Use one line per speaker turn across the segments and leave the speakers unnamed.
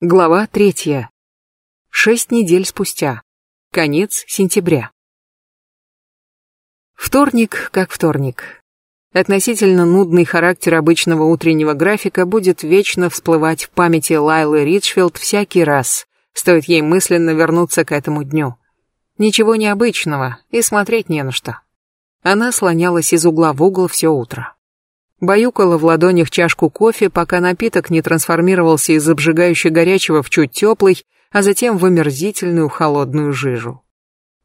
Глава третья. Шесть недель спустя. Конец сентября. Вторник как вторник. Относительно нудный характер обычного утреннего графика будет вечно всплывать в памяти Лайлы Ричфилд всякий раз, стоит ей мысленно вернуться к этому дню. Ничего необычного, и смотреть не на что. Она слонялась из угла в угол все утро баюкала в ладонях чашку кофе, пока напиток не трансформировался из обжигающего горячего в чуть теплый, а затем в омерзительную холодную жижу.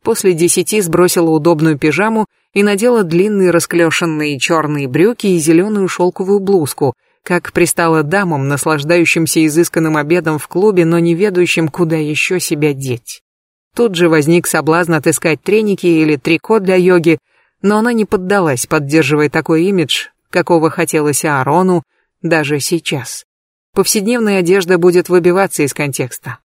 После десяти сбросила удобную пижаму и надела длинные расклешенные черные брюки и зеленую шелковую блузку, как пристала дамам, наслаждающимся изысканным обедом в клубе, но не ведающим, куда еще себя деть. Тут же возник соблазн отыскать треники или трико для йоги, но она не поддалась, поддерживая такой имидж, какого хотелось Аарону даже сейчас. Повседневная одежда будет выбиваться из контекста,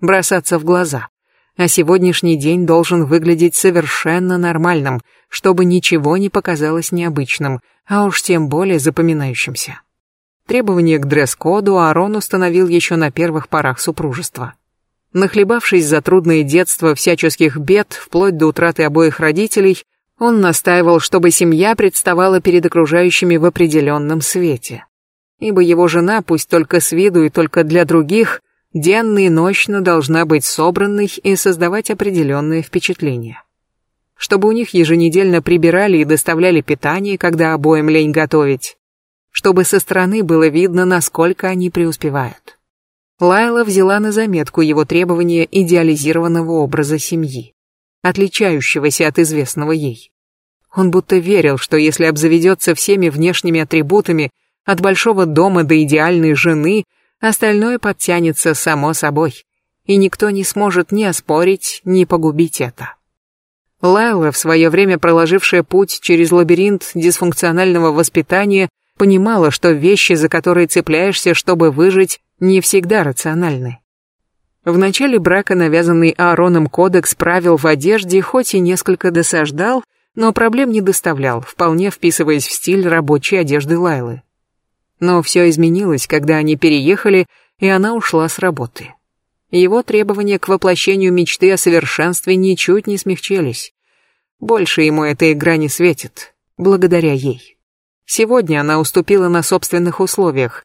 бросаться в глаза. А сегодняшний день должен выглядеть совершенно нормальным, чтобы ничего не показалось необычным, а уж тем более запоминающимся. Требования к дресс-коду Аарон установил еще на первых порах супружества. Нахлебавшись за трудное детство всяческих бед, вплоть до утраты обоих родителей, он настаивал, чтобы семья представала перед окружающими в определенном свете. Ибо его жена, пусть только с виду и только для других, денно и ночно должна быть собранной и создавать определенное впечатление. Чтобы у них еженедельно прибирали и доставляли питание, когда обоим лень готовить. Чтобы со стороны было видно, насколько они преуспевают. Лайла взяла на заметку его требования идеализированного образа семьи отличающегося от известного ей. Он будто верил, что если обзаведется всеми внешними атрибутами, от большого дома до идеальной жены, остальное подтянется само собой, и никто не сможет ни оспорить, ни погубить это. Лайла, в свое время проложившая путь через лабиринт дисфункционального воспитания, понимала, что вещи, за которые цепляешься, чтобы выжить, не всегда рациональны. В начале брака навязанный Аароном кодекс правил в одежде хоть и несколько досаждал, но проблем не доставлял, вполне вписываясь в стиль рабочей одежды Лайлы. Но все изменилось, когда они переехали, и она ушла с работы. Его требования к воплощению мечты о совершенстве ничуть не смягчились. Больше ему эта игра не светит, благодаря ей. Сегодня она уступила на собственных условиях,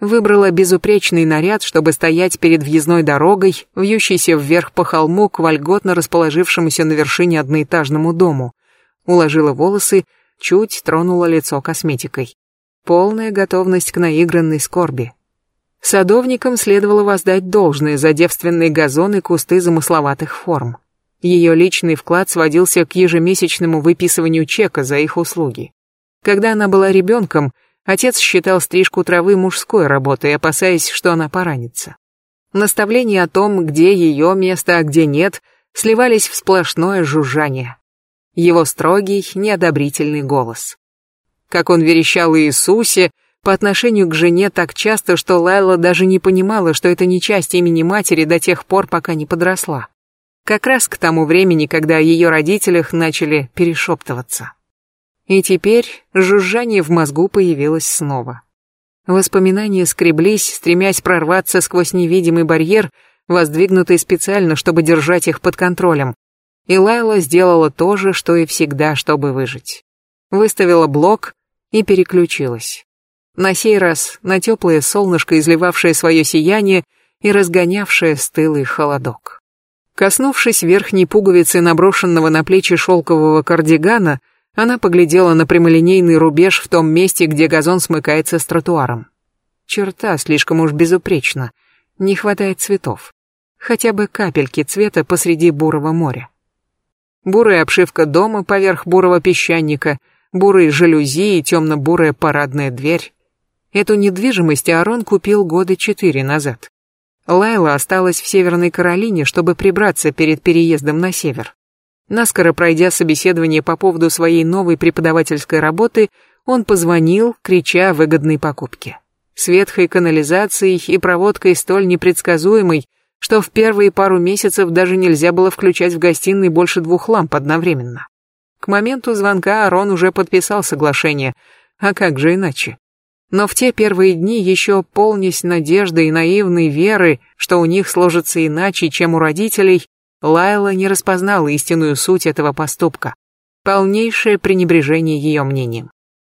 Выбрала безупречный наряд, чтобы стоять перед въездной дорогой, вьющейся вверх по холму к вольготно расположившемуся на вершине одноэтажному дому. Уложила волосы, чуть тронула лицо косметикой. Полная готовность к наигранной скорби. Садовникам следовало воздать должное за девственные газоны и кусты замысловатых форм. Ее личный вклад сводился к ежемесячному выписыванию чека за их услуги. Когда она была ребенком, Отец считал стрижку травы мужской работой, опасаясь, что она поранится. Наставления о том, где ее место, а где нет, сливались в сплошное жужжание. Его строгий, неодобрительный голос. Как он верещал Иисусе по отношению к жене так часто, что Лайла даже не понимала, что это не часть имени матери до тех пор, пока не подросла. Как раз к тому времени, когда о ее родителях начали перешептываться. И теперь жужжание в мозгу появилось снова. Воспоминания скреблись, стремясь прорваться сквозь невидимый барьер, воздвигнутый специально, чтобы держать их под контролем. И Лайла сделала то же, что и всегда, чтобы выжить. Выставила блок и переключилась. На сей раз на теплое солнышко, изливавшее свое сияние и разгонявшее стылый холодок. Коснувшись верхней пуговицы наброшенного на плечи шелкового кардигана, она поглядела на прямолинейный рубеж в том месте, где газон смыкается с тротуаром. Черта слишком уж безупречна. Не хватает цветов. Хотя бы капельки цвета посреди бурого моря. Бурая обшивка дома поверх бурого песчаника, бурые жалюзи и темно-бурая парадная дверь. Эту недвижимость Аарон купил года четыре назад. Лайла осталась в Северной Каролине, чтобы прибраться перед переездом на север. Наскоро пройдя собеседование по поводу своей новой преподавательской работы, он позвонил, крича о выгодной покупке. С ветхой канализацией и проводкой столь непредсказуемой, что в первые пару месяцев даже нельзя было включать в гостиной больше двух ламп одновременно. К моменту звонка Арон уже подписал соглашение, а как же иначе? Но в те первые дни, еще полнясь надежды и наивной веры, что у них сложится иначе, чем у родителей, Лайла не распознала истинную суть этого поступка. Полнейшее пренебрежение ее мнением.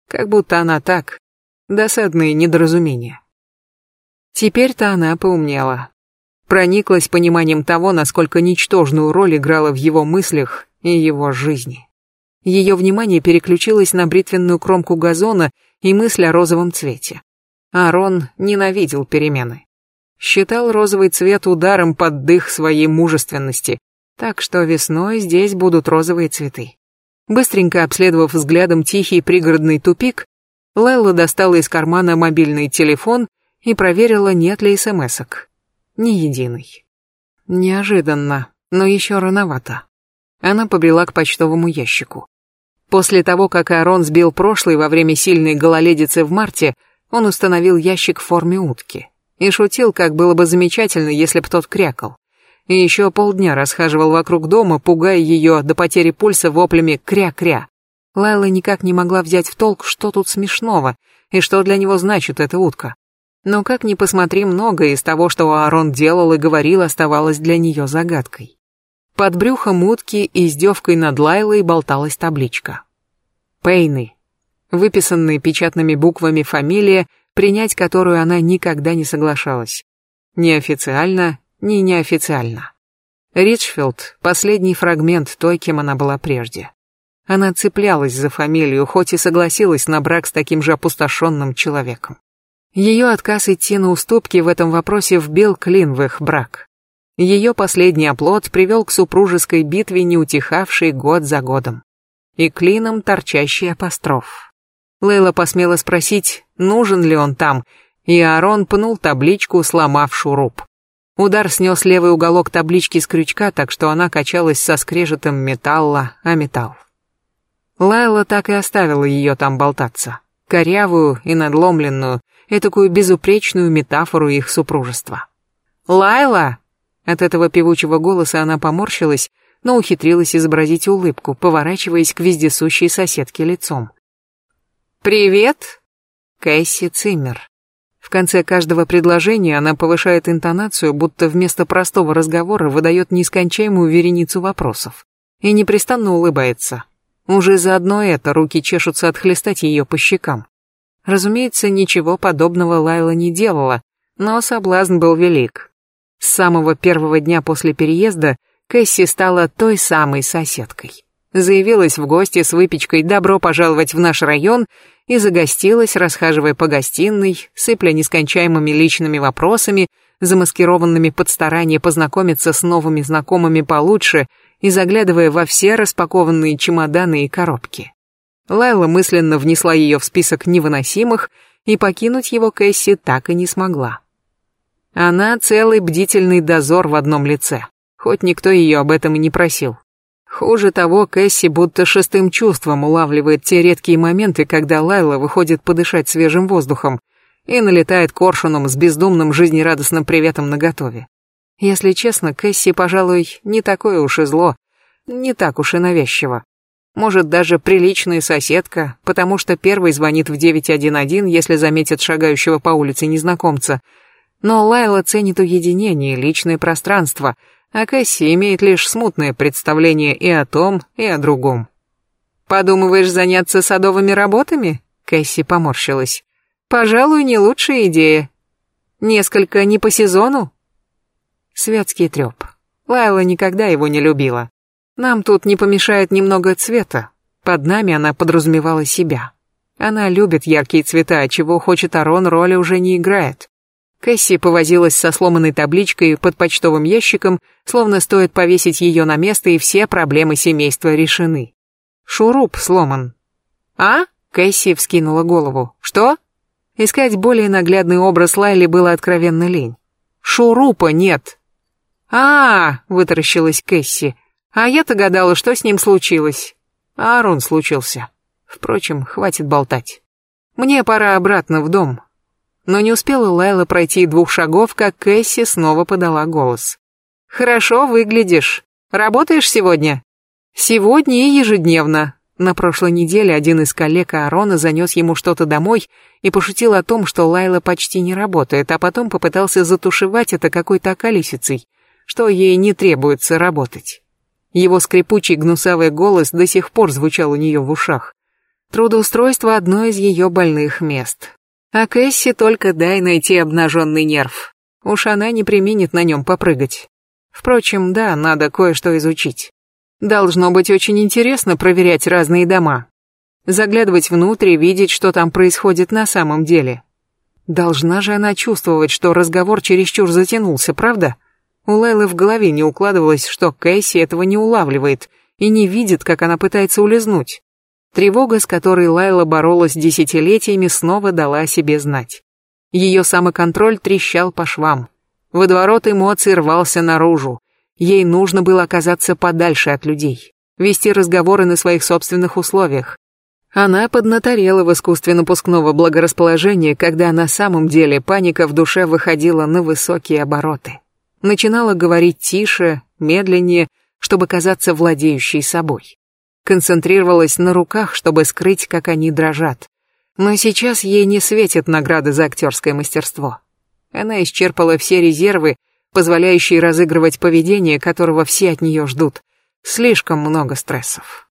Как будто она так. Досадные недоразумения. Теперь-то она поумнела. Прониклась пониманием того, насколько ничтожную роль играла в его мыслях и его жизни. Ее внимание переключилось на бритвенную кромку газона и мысль о розовом цвете. Арон ненавидел перемены. Считал розовый цвет ударом под дых своей мужественности, так что весной здесь будут розовые цветы. Быстренько обследовав взглядом тихий пригородный тупик, Лайла достала из кармана мобильный телефон и проверила, нет ли смс-ок. Ни единой. Неожиданно, но еще рановато. Она побрела к почтовому ящику. После того, как Арон сбил прошлый во время сильной гололедицы в марте, он установил ящик в форме утки. И шутил, как было бы замечательно, если б тот крякал. И еще полдня расхаживал вокруг дома, пугая ее до потери пульса воплями «кря-кря». Лайла никак не могла взять в толк, что тут смешного, и что для него значит эта утка. Но как ни посмотри, многое из того, что Аарон делал и говорил, оставалось для нее загадкой. Под брюхом утки и издевкой над Лайлой болталась табличка. Пейны. Выписанная печатными буквами фамилия, принять которую она никогда не соглашалась. Ни официально, ни неофициально. Ричфилд — последний фрагмент той, кем она была прежде. Она цеплялась за фамилию, хоть и согласилась на брак с таким же опустошенным человеком. Ее отказ идти на уступки в этом вопросе вбил клин в их брак. Ее последний оплот привел к супружеской битве, не утихавшей год за годом. И клином торчащий апостроф. Лейла посмела спросить, нужен ли он там, и Аарон пнул табличку, сломав шуруп. Удар снес левый уголок таблички с крючка, так что она качалась со скрежетом металла о металл. Лайла так и оставила ее там болтаться. Корявую и надломленную, этакую безупречную метафору их супружества. «Лайла!» От этого певучего голоса она поморщилась, но ухитрилась изобразить улыбку, поворачиваясь к вездесущей соседке лицом. «Привет!» Кэсси Циммер. В конце каждого предложения она повышает интонацию, будто вместо простого разговора выдает нескончаемую вереницу вопросов. И непрестанно улыбается. Уже заодно это руки чешутся отхлестать ее по щекам. Разумеется, ничего подобного Лайла не делала, но соблазн был велик. С самого первого дня после переезда Кэсси стала той самой соседкой. Заявилась в гости с выпечкой «Добро пожаловать в наш район» и загостилась, расхаживая по гостиной, сыпля нескончаемыми личными вопросами, замаскированными под старание познакомиться с новыми знакомыми получше и заглядывая во все распакованные чемоданы и коробки. Лайла мысленно внесла ее в список невыносимых, и покинуть его Кэсси так и не смогла. Она целый бдительный дозор в одном лице, хоть никто ее об этом и не просил. Хуже того, Кэсси будто шестым чувством улавливает те редкие моменты, когда Лайла выходит подышать свежим воздухом и налетает коршуном с бездумным жизнерадостным приветом наготове. Если честно, Кэсси, пожалуй, не такое уж и зло, не так уж и навязчиво. Может, даже приличная соседка, потому что первый звонит в 911, если заметит шагающего по улице незнакомца — но Лайла ценит уединение, личное пространство, а Кэсси имеет лишь смутное представление и о том, и о другом. «Подумываешь заняться садовыми работами?» Кэсси поморщилась. «Пожалуй, не лучшая идея. Несколько не по сезону?» Светский треп. Лайла никогда его не любила. Нам тут не помешает немного цвета. Под нами она подразумевала себя. Она любит яркие цвета, чего хочет Арон, роли уже не играет. Кэсси повозилась со сломанной табличкой под почтовым ящиком, словно стоит повесить ее на место, и все проблемы семейства решены. Шуруп сломан. «А?» — Кэсси вскинула голову. «Что?» Искать более наглядный образ Лайли было откровенно лень. «Шурупа нет!» «А, -а, -а вытаращилась Кэсси. «А я-то гадала, что с ним случилось». Аарон случился. Впрочем, хватит болтать. Мне пора обратно в дом, но не успела Лайла пройти двух шагов, как Кэсси снова подала голос. «Хорошо выглядишь. Работаешь сегодня?» «Сегодня и ежедневно. На прошлой неделе один из коллег Аарона занес ему что-то домой и пошутил о том, что Лайла почти не работает, а потом попытался затушевать это какой-то околесицей, что ей не требуется работать. Его скрипучий гнусавый голос до сих пор звучал у нее в ушах. Трудоустройство – одно из ее больных мест. А Кэсси только дай найти обнаженный нерв. Уж она не применит на нем попрыгать. Впрочем, да, надо кое-что изучить. Должно быть очень интересно проверять разные дома. Заглядывать внутрь и видеть, что там происходит на самом деле. Должна же она чувствовать, что разговор чересчур затянулся, правда? У Лайлы в голове не укладывалось, что Кэсси этого не улавливает и не видит, как она пытается улизнуть. Тревога, с которой Лайла боролась десятилетиями, снова дала о себе знать. Ее самоконтроль трещал по швам. Водоворот эмоций рвался наружу, Ей нужно было оказаться подальше от людей, вести разговоры на своих собственных условиях. Она поднаторела в искусстве напускного благорасположения, когда на самом деле паника в душе выходила на высокие обороты. Начинала говорить тише, медленнее, чтобы казаться владеющей собой. Концентрировалась на руках, чтобы скрыть, как они дрожат. Но сейчас ей не светит награды за актерское мастерство. Она исчерпала все резервы позволяющий разыгрывать поведение, которого все от нее ждут. Слишком много стрессов.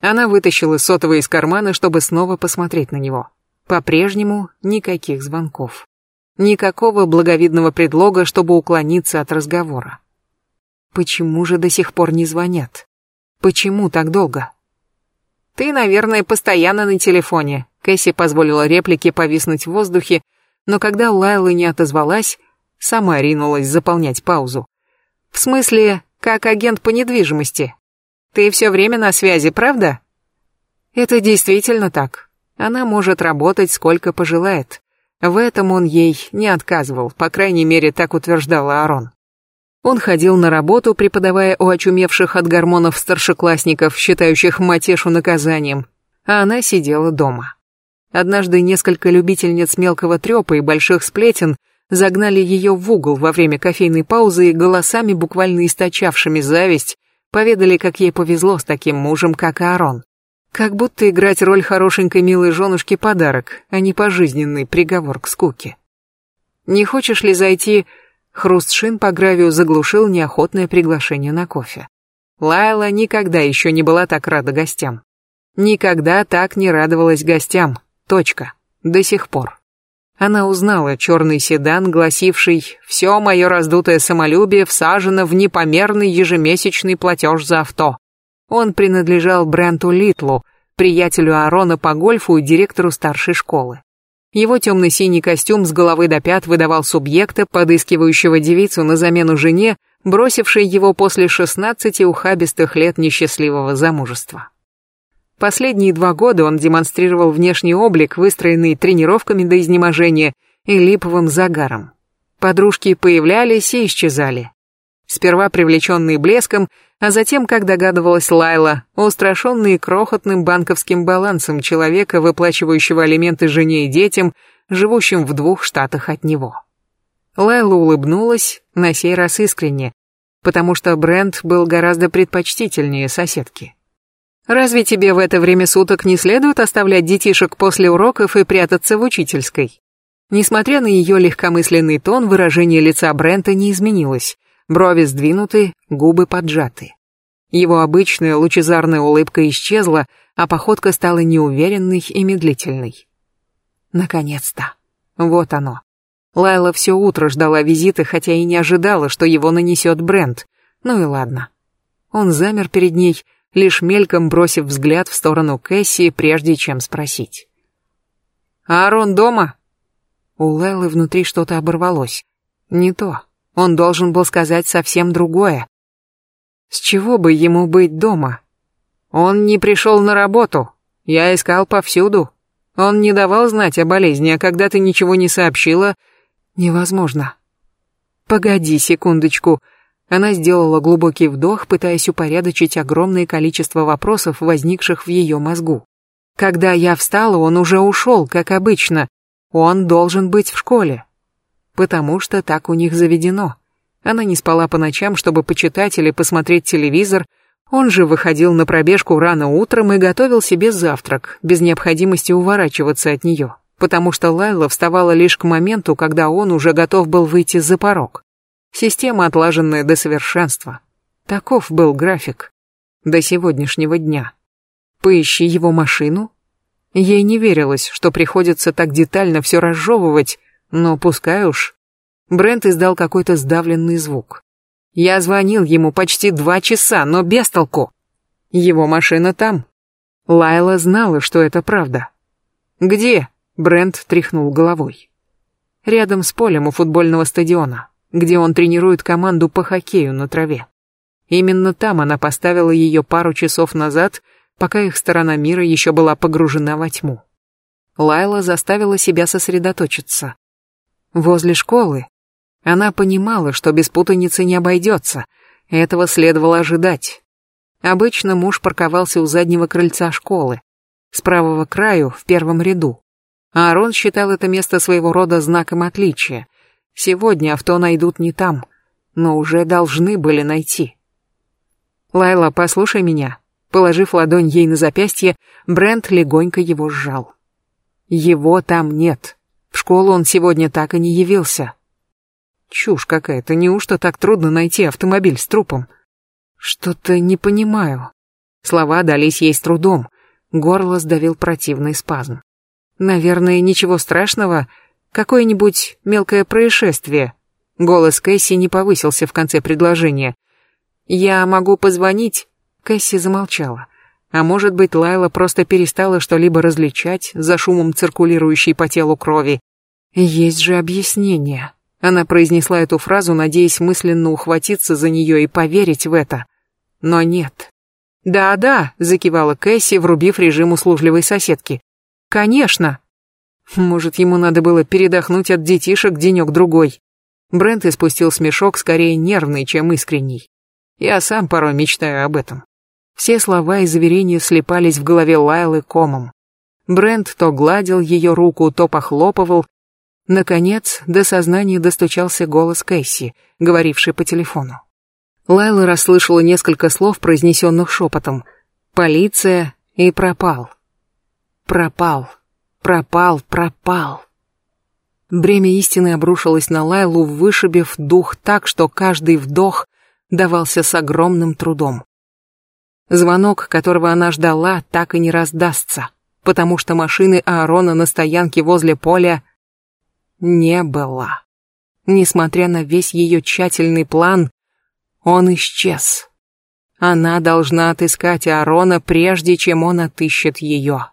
Она вытащила сотовый из кармана, чтобы снова посмотреть на него. По-прежнему никаких звонков. Никакого благовидного предлога, чтобы уклониться от разговора. Почему же до сих пор не звонят? Почему так долго? Ты, наверное, постоянно на телефоне. Кэсси позволила реплике повиснуть в воздухе, но когда Лайла не отозвалась, Сама ринулась заполнять паузу. В смысле, как агент по недвижимости. Ты все время на связи, правда? Это действительно так. Она может работать сколько пожелает. В этом он ей не отказывал, по крайней мере, так утверждал Аарон. Он ходил на работу, преподавая у очумевших от гормонов старшеклассников, считающих матешу наказанием, а она сидела дома. Однажды несколько любительниц мелкого трёпа и больших сплетен загнали ее в угол во время кофейной паузы и голосами, буквально источавшими зависть, поведали, как ей повезло с таким мужем, как Аарон. Как будто играть роль хорошенькой милой женушки подарок, а не пожизненный приговор к скуке. «Не хочешь ли зайти?» Хруст шин по гравию заглушил неохотное приглашение на кофе. Лайла никогда еще не была так рада гостям. Никогда так не радовалась гостям. Точка. До сих пор. Она узнала черный седан, гласивший «Все мое раздутое самолюбие всажено в непомерный ежемесячный платеж за авто». Он принадлежал Бренту Литлу, приятелю Аарона по гольфу и директору старшей школы. Его темно-синий костюм с головы до пят выдавал субъекта, подыскивающего девицу на замену жене, бросившей его после 16 ухабистых лет несчастливого замужества. Последние два года он демонстрировал внешний облик, выстроенный тренировками до изнеможения и липовым загаром. Подружки появлялись и исчезали. Сперва привлеченные блеском, а затем, как догадывалась Лайла, устрашенные крохотным банковским балансом человека, выплачивающего алименты жене и детям, живущим в двух штатах от него. Лайла улыбнулась, на сей раз искренне, потому что Брент был гораздо предпочтительнее соседки. Разве тебе в это время суток не следует оставлять детишек после уроков и прятаться в учительской? Несмотря на ее легкомысленный тон, выражение лица Брента не изменилось. Брови сдвинуты, губы поджаты. Его обычная лучезарная улыбка исчезла, а походка стала неуверенной и медлительной. Наконец-то. Вот оно. Лайла все утро ждала визита, хотя и не ожидала, что его нанесет Брент. Ну и ладно. Он замер перед ней, лишь мельком бросив взгляд в сторону Кэсси, прежде чем спросить. «Аарон дома?» У Лэлы внутри что-то оборвалось. Не то. Он должен был сказать совсем другое. С чего бы ему быть дома? Он не пришел на работу. Я искал повсюду. Он не давал знать о болезни, а когда ты ничего не сообщила... Невозможно. Погоди секундочку. Она сделала глубокий вдох, пытаясь упорядочить огромное количество вопросов, возникших в ее мозгу. Когда я встала, он уже ушел, как обычно. Он должен быть в школе. Потому что так у них заведено. Она не спала по ночам, чтобы почитать или посмотреть телевизор. Он же выходил на пробежку рано утром и готовил себе завтрак, без необходимости уворачиваться от нее, потому что Лайла вставала лишь к моменту, когда он уже готов был выйти за порог. Система, отлаженная до совершенства. Таков был график. До сегодняшнего дня. Поищи его машину. Ей не верилось, что приходится так детально все разжевывать, но пускай уж. Брент издал какой-то сдавленный звук. Я звонил ему почти два часа, но без толку. Его машина там. Лайла знала, что это правда. Где? Брент тряхнул головой. Рядом с полем у футбольного стадиона, где он тренирует команду по хоккею на траве. Именно там она поставила ее пару часов назад, пока их сторона мира еще была погружена во тьму. Лайла заставила себя сосредоточиться. Возле школы, она понимала, что без путаницы не обойдется. Этого следовало ожидать. Обычно муж парковался у заднего крыльца школы, с правого краю, в первом ряду. Аарон считал это место своего рода знаком отличия. Сегодня авто найдут не там, но уже должны были найти. «Лайла, послушай меня». Положив ладонь ей на запястье, Брент легонько его сжал. Его там нет. В школу он сегодня так и не явился. Чушь какая-то, неужто так трудно найти автомобиль с трупом? Что-то не понимаю. Слова дались ей с трудом. Горло сдавил противный спазм. Наверное, ничего страшного, какое-нибудь мелкое происшествие. Голос Кэсси не повысился в конце предложения. «Я могу позвонить?» Кэсси замолчала. А может быть, Лайла просто перестала что-либо различать за шумом циркулирующей по телу крови. Есть же объяснение. Она произнесла эту фразу, надеясь мысленно ухватиться за нее и поверить в это. Но нет. «Да-да», — закивала Кэсси, врубив режим услужливой соседки. «Конечно». Может, ему надо было передохнуть от детишек денек-другой. Брент испустил смешок, скорее нервный, чем искренний. Я сам порой мечтаю об этом. Все слова и заверения слепались в голове Лайлы комом. Брент то гладил ее руку, то похлопывал, Наконец, до сознания достучался голос Кэсси, говоривший по телефону. Лайла расслышала несколько слов, произнесенных шепотом. «Полиция» и «пропал». «Пропал», «пропал», «пропал». Бремя истины обрушилось на Лайлу, вышибив дух так, что каждый вдох давался с огромным трудом. Звонок, которого она ждала, так и не раздастся, потому что машины Аарона на стоянке возле поля не было. Несмотря на весь ее тщательный план, он исчез. Она должна отыскать Аарона, прежде чем он отыщет ее.